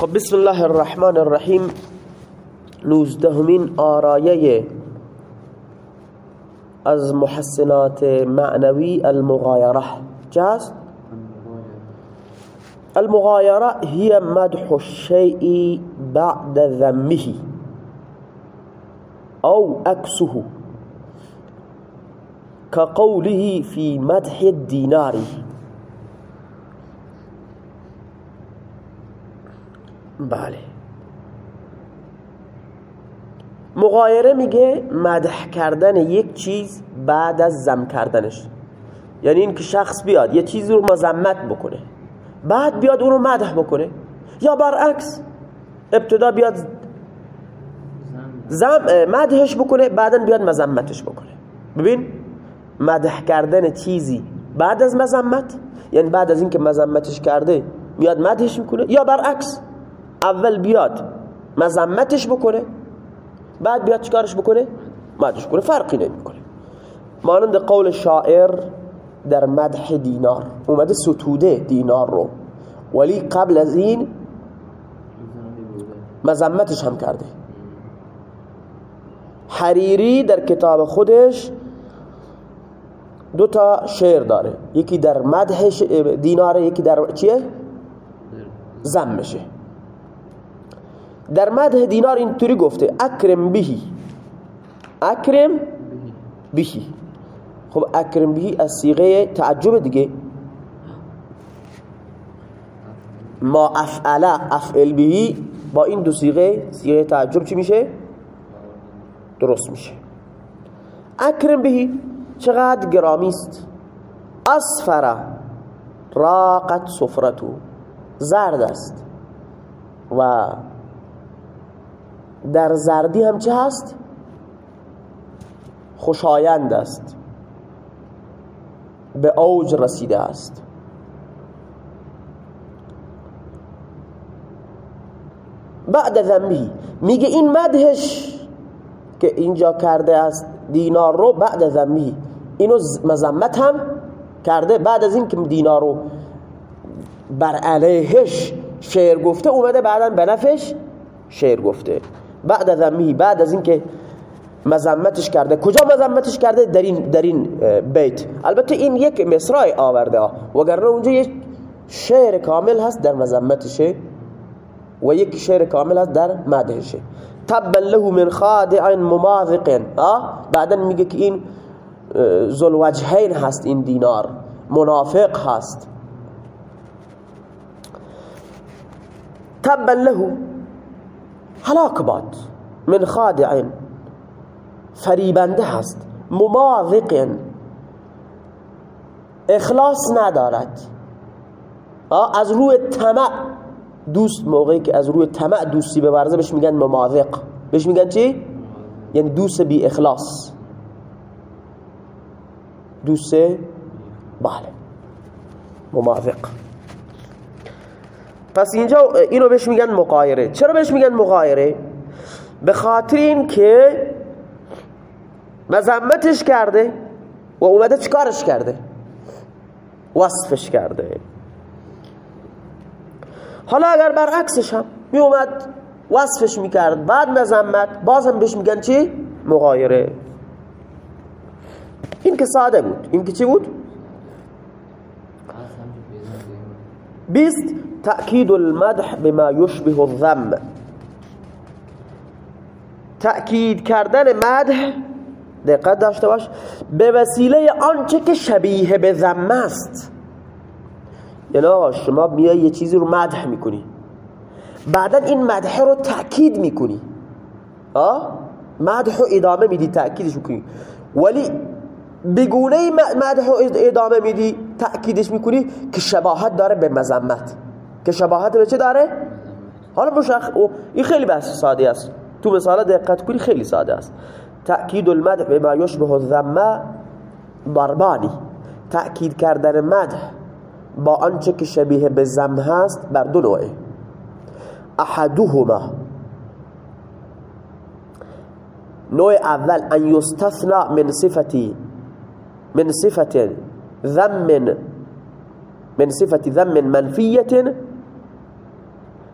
خب بسم الله الرحمن الرحیم. نوزدهمین آرایه از محسنات معنوی المغایره. جاست المغایره هي مدح الشيء بعد ذمه أو عكسه كقوله في مدح الدينار بله. مغایره میگه مدح کردن یک چیز بعد از زم کردنش. یعنی اینکه شخص بیاد یه چیزی رو مذمت بکنه بعد بیاد اون رو مدح بکنه. یا برعکس ابتدا بیاد زم مدحش بکنه بعدا بیاد مذمتش بکنه. ببین مدح کردن چیزی بعد از مذمت یعنی بعد از اینکه مذمتش کرده میاد مدحش می‌کنه. یا برعکس اول بیاد مذمتش بکنه بعد بیاد چیکارش بکنه؟ مدحش کنه فرقی نمی‌کنه. مانند قول شاعر در مدح دینار. اومده ستوده دینار رو. ولی قبل از این مذمتش هم کرده. حریری در کتاب خودش دو تا شعر داره. یکی در مدح دیناره یکی در چیه؟ زمشه در مدح دینار اینطوری گفته اکرم بهی اکرم بهی خب اکرم بهی از سیغه تعجب دیگه. ما افعل افعل بهی با این دو سیغه سیغه تعجب چی میشه؟ درست میشه. اکرم بهی چقدر گرامی است؟ اصفر راقت سفرتو زرد است. و در زردی هم چه هست؟ خوشایند است. به اوج رسیده است. بعد ذنبی میگه این مدهش که اینجا کرده است دینار رو بعد ذنبی اینو مذمت هم کرده بعد از اینکه دینار رو بر علیهش شعر گفته اومده بعدا به نفش شعر گفته. بعد ذمی بعد از اینکه مذمتش کرده. کجا مذمتش کرده؟ در این در این بیت. البته این یک مصرع آورده وگرنه اونجا یک شعر کامل هست در مذمتشه و یک شعر کامل هست در مدحشه تبا له من خادع مماذق بعدا میگه که این ذل وجهین هست این دینار. منافق هست. تبا له هلاک باد. من خادع فریبنده هست. مماذق. اخلاص ندارد. از روی طمع دوست موقعی که از روی طمع دوستی ببرزه بهش میگن مماذق. بهش میگن چی؟ یعنی دوست بی اخلاص. دوست بله. مماذق. پس اینجا اینو بهش میگن مقایره. چرا بهش میگن مقایره؟ به خاطر این که مذمتش کرده و اومده چکارش کرده؟ وصفش کرده. حالا اگر برعکسش هم می اومد وصفش می‌کرد بعد مذمت بازم بهش میگن چی؟ مغایره این که ساده بود. این که چی بود؟ بیست تأکید المدح بما يشبه الذم. تأکید کردن مدح دقت داشته باش به وسیله آنچه که شبیه به ذم است. یعنی شما میای یه چیزی رو مدح می‌کنی. بعدا این مدح رو تأکید می‌کنی. آه مدح رو ادامه میدی تأکیدش می‌کنی. ولی بگونه مدح رو ادامه میدی تأکیدش می‌کنی که شباهت داره به مذمت. که شباهت به چه داره؟ حالا مشخ این خیلی بحث ساده است. تو مثال دقت کنی خیلی ساده است. تأکید المدح به ما یشبه الذم ضربانی تأکید کردن مدح با آنچه که شبیه به ذم هست بر دو نوعه. احدهما. نوع اول ان یستثنى من صفتی من صفت ذم من صفت ذم منفیه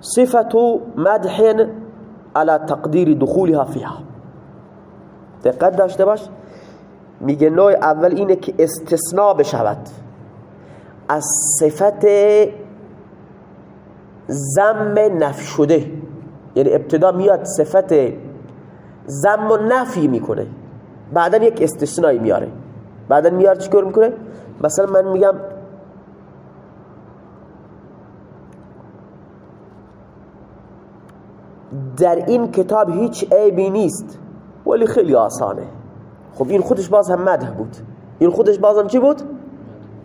صفت مدح على تقدیر دخولها فيها. دقت داشته باش. میگه نوع اول اینه که استثناء بشود. از صفت زم نفی شده. یعنی ابتدا میاد صفت زم و نفی می‌کنه. بعدا یک استثنایی میاره. بعدا میاره چیکار می‌کنه؟ مثلا من میگم در این کتاب هیچ عیبی نیست. ولی خیلی آسانه. خب این خودش باز هم مده بود. این خودش باز هم چی بود؟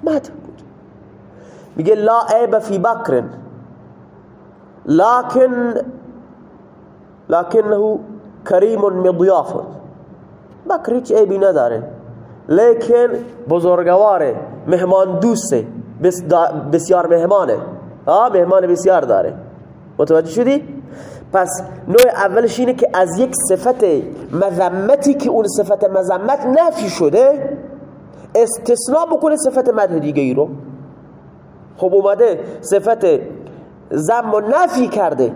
مده بود. میگه لا عیب فی بکر لكن لكنه کریم مضیاف. بکر هیچ عیبی نداره. لیکن بزرگواره مهمان دوسته بسیار مهمانه. آه مهمان بسیار داره. متوجه شدی؟ پس نوع اولش اینه که از یک صفت مذمتی که اون صفت مذمت نفی شده استثناء بکنه صفت مده دیگه ای رو. خب اومده صفت زم و نفی کرده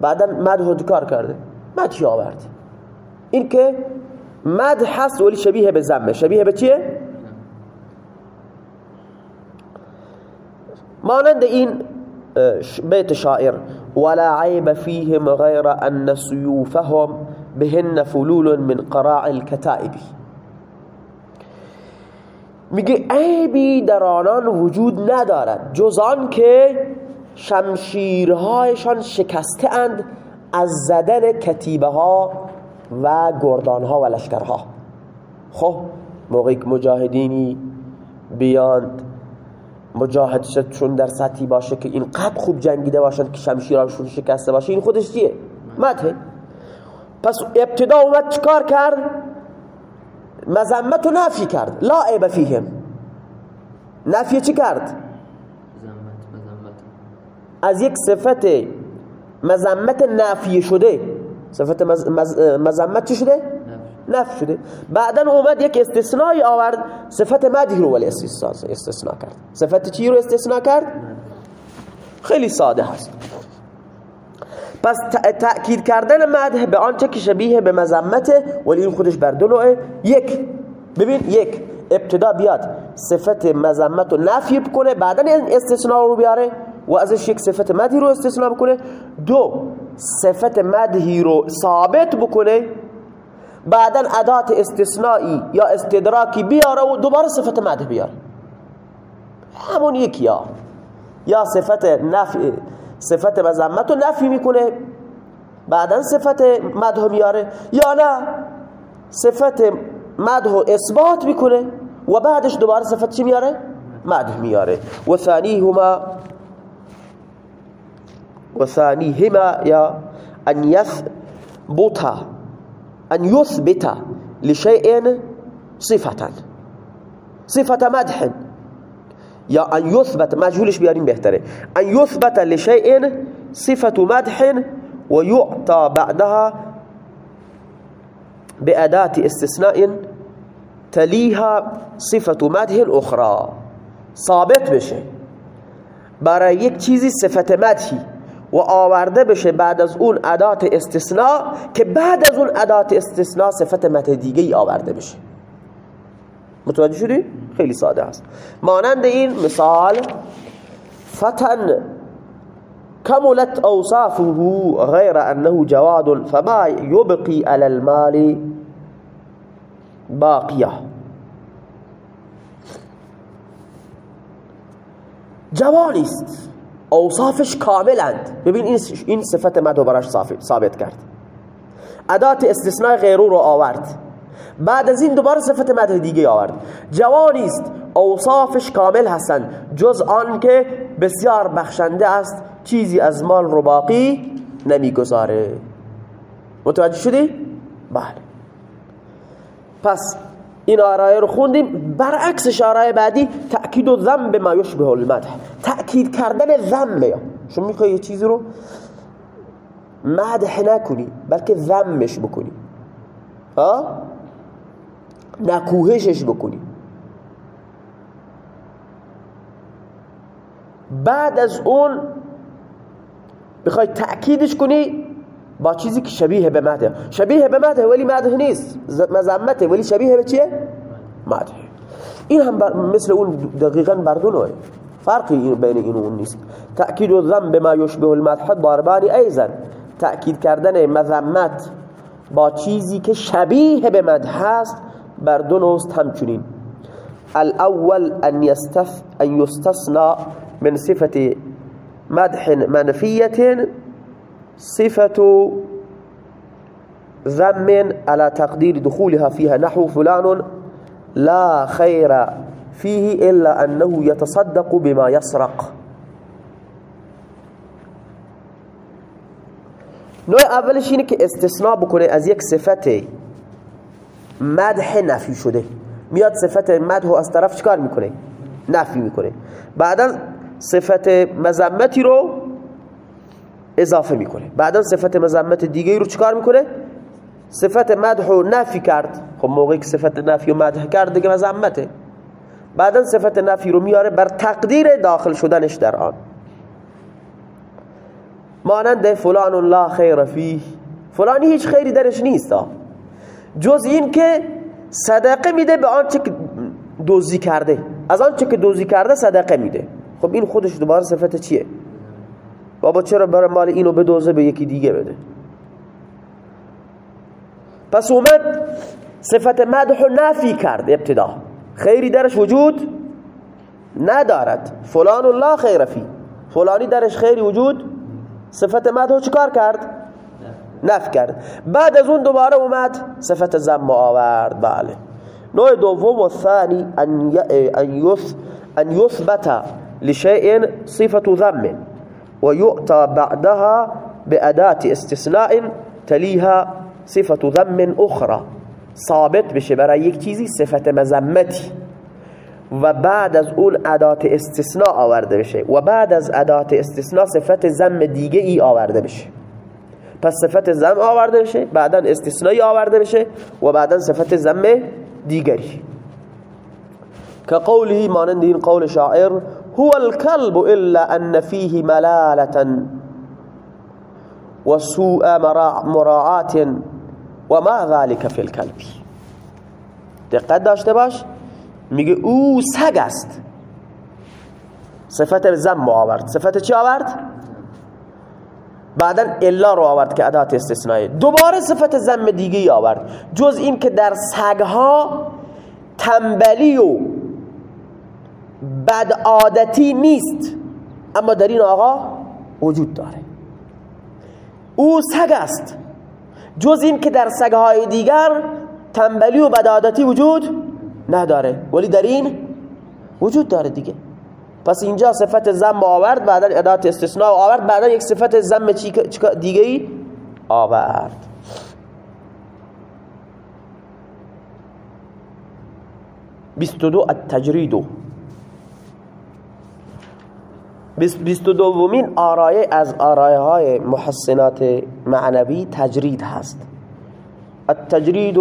بعدا مده کار کرده. مدهی آورده این که مد هست ولی شبیه به زمه شبیه به چیه؟ مانند این بيت شاعر. ولا عيب فيهم غير أن سيوفهم بهن فلول من قراع الكتائب. میگه عیبی در آنان وجود ندارد جز آن که شمشیرهایشان شکسته اند از زدن کتیبه ها و گردان ها و لشکرها. خب موقعی که مجاهدینی بیاند مجاهدشون در سطحی باشه که این قد خوب جنگیده باشند که شمشیرانشون شکسته باشه این خودش چیه؟ مده پس ابتدا اومد چکار کرد؟ مذمت و نفی کرد لا عیب فیهم نفی چی کرد؟ از یک صفت مذمت نفی شده صفت مذمت چی شده؟ نفی شده. بعدا اومد یک استثنایی آورد. صفت مدی رو ولی استثناء کرد. صفت چی رو استثناء کرد؟ خیلی ساده هست. پس تأکید کردن مده به آنچه که شبیه به مذمت ولی این خودش بر دو یک ببین یک ابتدا بیاد. صفت مذمت رو نفی بکنه بعدا استثناء رو بیاره و ازش یک صفت مدی رو استثناء بکنه. دو صفت مدهی رو ثابت بکنه بعدا ادات استثنایی یا استدراکی بیاره و دوباره صفت مده بیاره. همون یکی یا یا صفت نفی صفت مذمت رو نفی می‌کنه. بعدا صفت مده میاره یا نه صفت مده اثبات می‌کنه و بعدش دوباره صفت چی میاره؟ مده میاره. و ثانی هما و ثانی هما یا ان یثبتا أن يثبت لشيء صفة. صفة مدح. يا أن يثبت مجهولش بيارين بهتره أن يثبت لشيء صفة مدح ويعطى بعدها بأداة استثناء تليها صفة مدح أخرى ثابت بشه. برای یک چیزی صفت و آورده بشه بعد از اون ادات استثناء که بعد از اون ادات استثناء صفت مت دیگه ای آورده بشه. متوجه شدی؟ خیلی ساده است. مانند این مثال فتن کملت اوصافه غیر انه جواد فما يبقي على المال باقیه. جوانی است. اوصافش کاملند. ببین این این صفت مدو براش ثابت کرد. ادات استثناء غیرو رو آورد. بعد از این دوباره صفت مدح دیگه آورد. جوانی است. اوصافش کامل هستند. جز آن که بسیار بخشنده است. چیزی از مال رو باقی نمی‌گذاره. متوجه شدی؟ بله. پس این آرایه رو خوندیم. برعکسش آرایه بعدی تأکید و ذنب ما یشبه المدح. تأکید کردن ذنب شما می‌خوای یه چیزی رو مدح نکنی بلکه ذمش بکنی. ها؟ نکوهشش بکنی. بعد از اون بخوای تأکیدش کنی با چیزی که شبیه به مده. شبیه به مده ولی مده نیست. مذمته. ولی شبیه به چیه؟ مده. این هم مثل اون دقیقا بردونوه فرقی بین این و اون نیست. تأکید الذنب ما یشبه المدح ضربانی ایزن تأکید کردن مذمت با چیزی که شبیه به مدح هست بر دو همچنین. الاول ان, يستف ان من صفة مدح منفية صفة ذم على تقدير دخولها فيها نحو فلان لا خير فيه إلا أنه يتصدق بما يسرق. نوع اولش اینه که استثناء بکنه از یک صفت مدح نفی شده. میاد صفت مدح از طرف چکار می‌کنه؟ نفی می‌کنه. بعدا صفت مذمتی رو اضافه می‌کنه. بعدا صفت مذمت دیگه رو چکار می‌کنه؟ صفت مدح رو نفی کرد. خب موقعی که صفت نفی رو مدح کرد دیگه مذمته. بعدا صفت نفی رو میاره بر تقدیر داخل شدنش در آن. مانند فلان لا خیر فیه. فلانی هیچ خیری درش نیست جز این که صدقه میده به آنچه که دوزی کرده. از آنچه که دوزی کرده صدقه میده. خب این خودش دوباره صفت چیه؟ بابا چرا برای مال اینو بدوزه به یکی دیگه بده؟ پس اومد صفت مدح و نفی کرد ابتدا. خیری درش وجود ندارد. فلان الله خیر فی. فلانی درش خیری وجود صفت مدح چکار کرد؟ نفی کرد. بعد از اون دوباره اومد صفت زم آورد. بله. نوع دوم و ثانی ان یثبت لشيء صفة ذم ويؤتى بعدها بأداة استثناء تليها صفة ذم أخرى. ثابت بشه برای یک چیزی صفت مذمتی. و بعد از اون ادات استثناء آورده بشه. و بعد از ادات استثناء صفت زم دیگه ای آورده بشه. پس صفت زم آورده بشه بعدا استثنایی آورده بشه و بعدا صفت زم دیگری. که قوله مانند این قول شاعر هو الكلب الا ان فيه ملالة وسوء مراعات وما ذلك في الكلب دقت داشته باش میگه او سگ است صفت زم آورد صفت چی آورد؟ بعدا الا رو آورد که ادات استثنایی دوباره صفت زم دیگه آورد جز این که در سگها تنبلی و بدعادتی نیست. اما در این آقا وجود داره. او سگ است. جز این که در سگهای دیگر تنبلی و بدعادتی وجود نداره. ولی در این وجود داره دیگه. پس اینجا صفت زم آورد بعدا ادات استثناء آورد بعدا یک صفت زم دیگه ای آورد. بیست دو بیست دومین آرایه از آرایه های محسنات معنوی تجرید هست. التجرید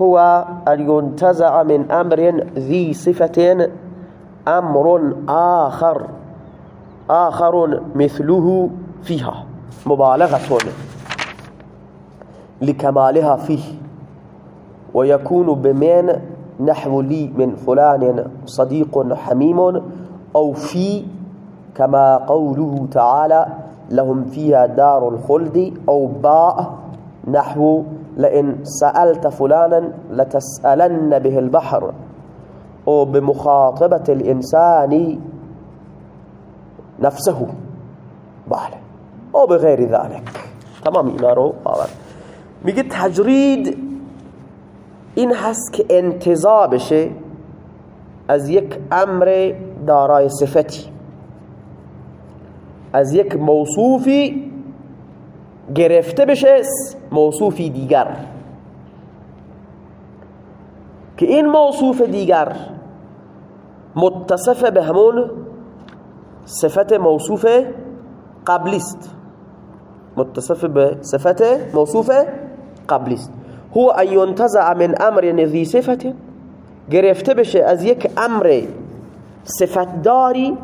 هو أن ينتزع من أمر ذي صفة أمر آخر. آخر مثله فيها مبالغة لكمالها فيه ويكون بمن نحو لي من فلان صديق حميم أو في كما قوله تعالى لهم فيها دار الخلد أو باء نحو لئن سألت فلانا لتسألن به البحر. أو بمخاطبة الإنسان نفسه. بله أو بغیر ذلك. تمام اینا رو آورد میگه تجرید این هست از یک أمر دارای صفتی از یک موصوفی گرفته بشه موصوفی دیگر. که این موصوف دیگر متصف به همون صفت موصوف قبلیست متصف به صفت موصوف قبلیست هو ان ينتزع من امر ذی صفت گرفته بشه از یک امر صفتداری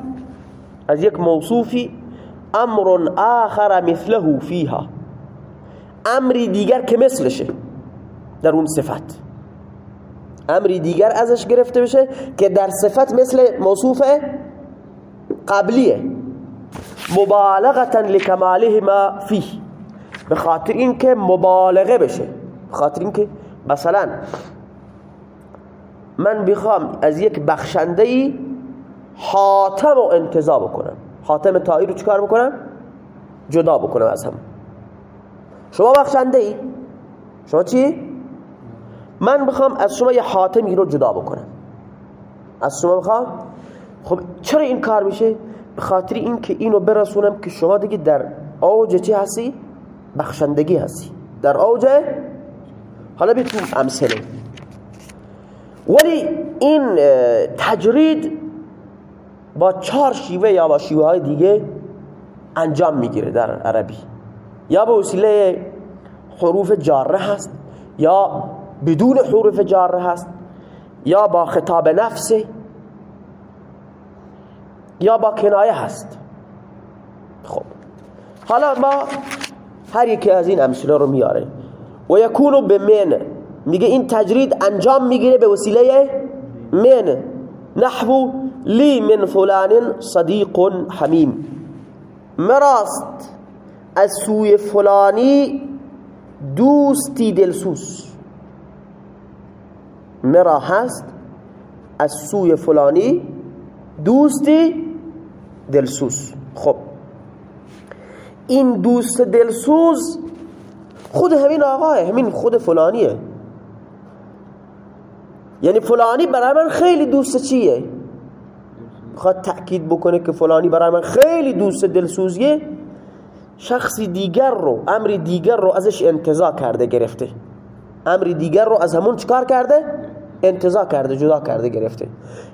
از یک موصوفی امر آخر مثله فیها. امری دیگر که مثلشه در اون صفت. امری دیگر ازش گرفته بشه که در صفت مثل موصوف قبلیه. مبالغتا لکماله ما فیه. به خاطر اینکه مبالغه بشه. به خاطر اینکه مثلا من بخوام از یک بخشنده ای حاتم و انتظا بکنم. حاتم تایی رو چکار بکنم؟ جدا بکنم از هم شما بخشنده ای شما چی؟ من بخوام از شما یه حاتمی رو جدا بکنم از شما بخوام خب چرا این کار میشه؟ به خاطر این که اینو برسونم که شما دیگه در اوج چی هستی؟ بخشندگی هستی در اوج حالا بیتون امثله ولی این تجرید با چهار شیوه یا با شیوه های دیگه انجام می‌گیره در عربی. یا به وسیله حروف جاره هست یا بدون حروف جاره هست یا با خطاب نفسه یا با کنایه هست. خب. حالا ما هر یکی از این امثله رو میاره. و یکونو به من. میگه این تجرید انجام می‌گیره به وسیله من. نحو لی من فلان صدیق حمیم مراست از سوی فلانی دوستی دلسوس مرا هست از سوی فلانی دوستی دلسوس خب. این دوست دلسوز خود همین آقاه همین خود فلانیه. یعنی فلانی برای من خیلی دوست چیه؟ خواهد تأکید بکنه که فلانی برای من خیلی دوست دلسوزیه شخصی دیگر رو امری دیگر رو ازش انتظار کرده گرفته. امری دیگر رو از همون چکار کرده؟ انتظار کرده جدا کرده گرفته.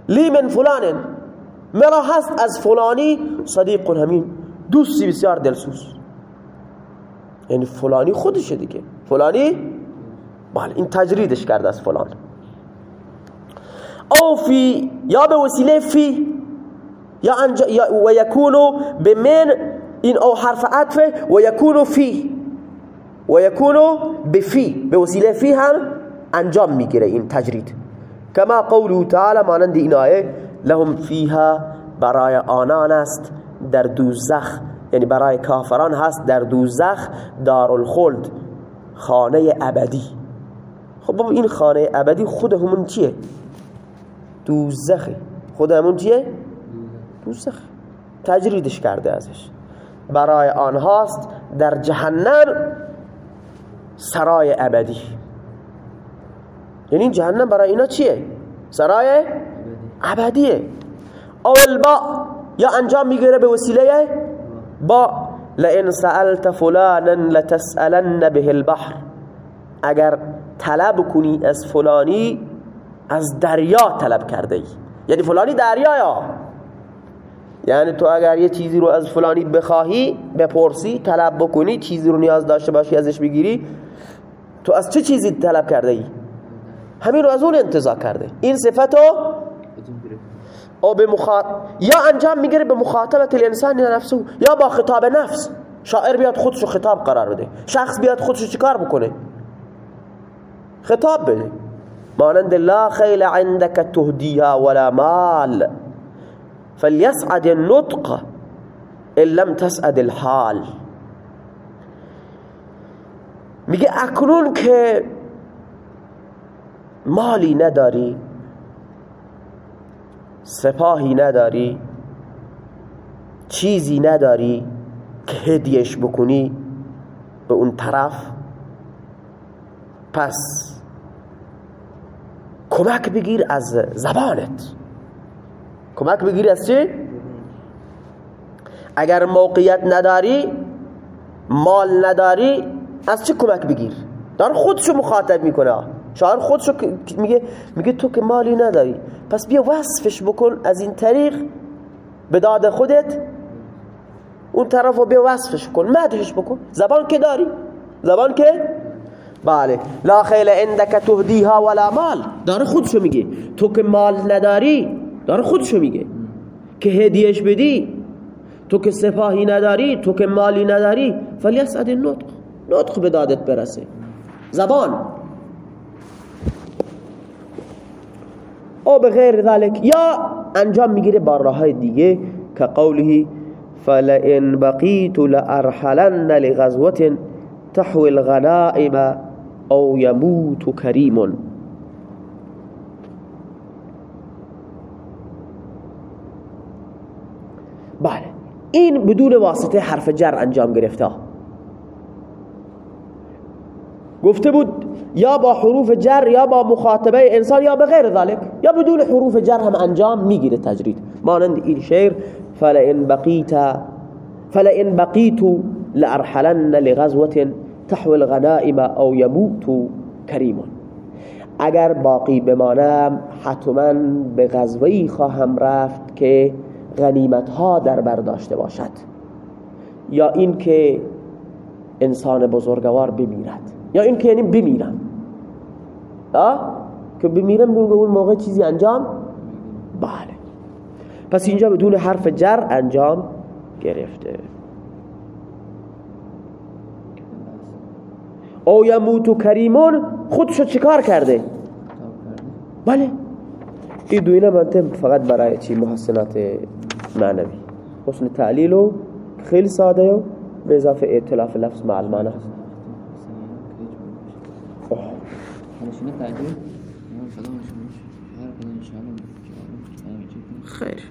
لی من فلان مرا هست از فلانی صدیق همین دوستی بسیار دلسوز. یعنی فلانی خودشه دیگه. فلانی؟ بله این تجریدش کرده از فلان. او فی یا به وسیله فی یا, یا و یکونو به من این او حرف عطفه و یکونو فی. و یکونو به فی. به وسیله فی هم انجام می‌گیره این تجرید. کما قوله تعالی مانند این آیه لهم فیها برای آنان است در دوزخ یعنی برای کافران هست در دوزخ دارالخلد خانه ابدی. خب بابا این خانه ابدی خود همون چیه؟ دوزخه. خود همون چیه؟ دوزخ. تجریدش کرده ازش. برای آنهاست در جهنم سرای ابدی. یعنی جهنم برای اینا چیه؟ سرای ابدیه. اول با یا انجام می‌گیره به وسیله؟ با لئن سألت فلانا لتسألن به البحر. اگر طلب کنی از فلانی از دریا طلب کرده ای. یعنی فلانی دریا یا یعنی تو اگر یه چیزی رو از فلانی بخواهی بپرسی طلب بکنی چیزی رو نیاز داشته باشی ازش بگیری تو از چه چیزی طلب کرده ای؟ همین رو از اون انتظار کرده. این صفتو او به مخاط... یا انجام می‌گیره به مخاطبت الانسان نفسه یا با خطاب نفس. شاعر بیاد خودشو خطاب قرار بده. شخص بیاد خودشو چیکار بکنه؟ خطاب بده. مانند لا خیل عندك تهدیها ولا مال. فليسعد النطق ان لم تسعد الحال. میگه اکنون که مالی نداری سپاهی نداری چیزی نداری که هدیش بکنی به اون طرف پس کمک بگیر از زبانت. کمک بگیر از چی؟ اگر موقعیت نداری مال نداری از چه کمک بگیر؟ دار خودشو مخاطب می‌کنه. شاعر خودشو میگه میگه تو که مالی نداری. پس بیا وصفش بکن از این طریق به داد خودت. اون طرف رو بیا وصفش کن مدهش بکن. زبان که داری؟ زبان که؟ بله. لا خیل عندك تهدیها ولا مال. داره خودشو میگه. تو که مال نداری داره خودشو میگه. که هدیهش بدی تو که سپاهی نداری تو که مالی نداری فلیسعد النطق نطق به دادت برسه. زبان. او به غیر ذلك یا انجام می‌گیره با راه دیگه که قوله فلئن بقیت لارحلن لغزوه تحوي الغنائم او يموت كريم بله این بدون واسطه حرف جر انجام گرفته گفته بود یا با حروف جر یا با مخاطبه انسان یا به غیر ذلك یا بدون حروف جر هم انجام می‌گیره تجرید. مانند این شعر فلئن بقیت فلئن بقیت لارحلن لغزوه تحوی الغنائم او یموت کریم اگر باقی بمانم حتما به غزوهی خواهم رفت که غنیمت ها در برداشته باشد. یا این که انسان بزرگوار بمیرد. یا این که یعنی بمیرم. که بمیرم به اون موقع چیزی انجام؟ بله. پس اینجا بدون حرف جر انجام گرفته. او یموتو کریمون خودشو چیکار کرده؟ بله. این دو اینا منطق فقط برای چی؟ محسنات معنوی. حسن تعلیل و خیلی ساده و به اضافه اطلاف لفظ مع المعنی. هست خیر